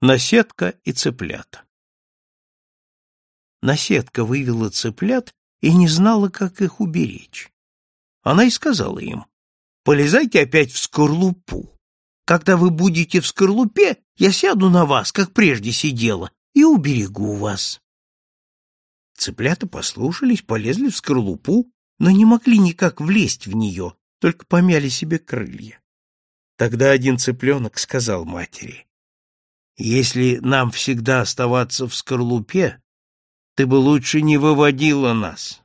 Наседка и цыплята. Наседка вывела цыплят и не знала, как их уберечь. Она и сказала им, «Полезайте опять в скорлупу. Когда вы будете в скорлупе, я сяду на вас, как прежде сидела, и уберегу вас». Цыплята послушались, полезли в скорлупу, но не могли никак влезть в нее, только помяли себе крылья. Тогда один цыпленок сказал матери, если нам всегда оставаться в скорлупе, ты бы лучше не выводила нас.